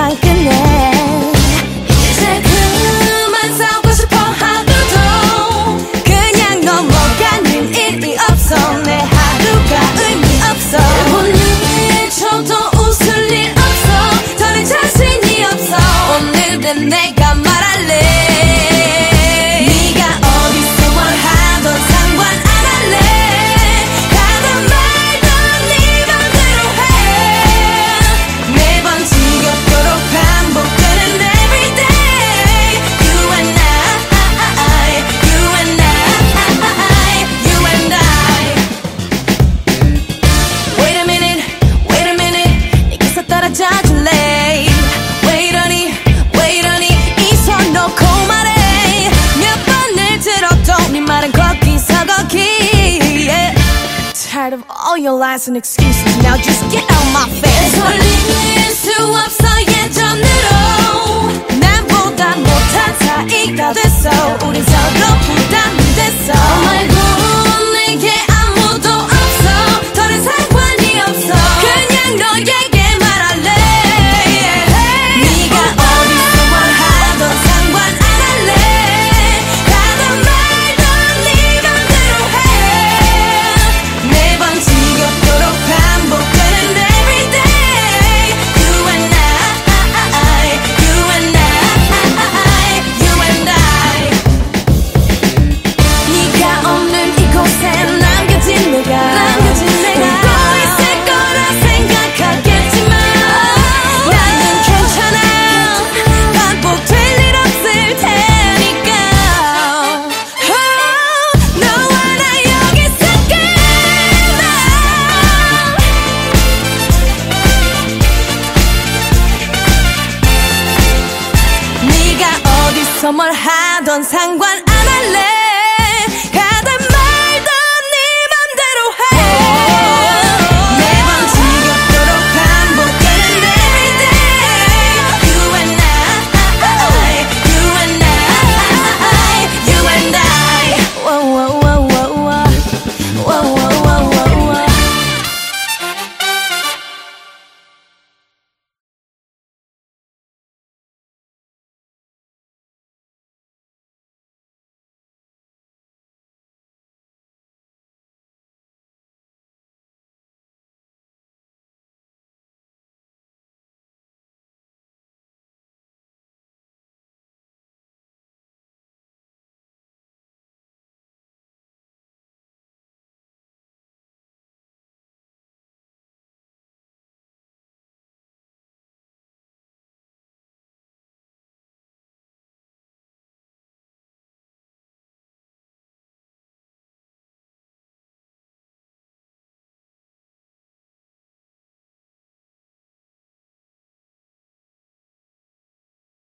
날 끝내 이제 그만 싸우고 싶어 하도 그냥 넘어가는 일이 없어. 내 하루가 의미 없어. 혼내줘도 웃을 일 없어. 더는 자신이 없어. 오늘은 내가 all your lies and excuses. Now just get out my 선물하던 상관 안 할래.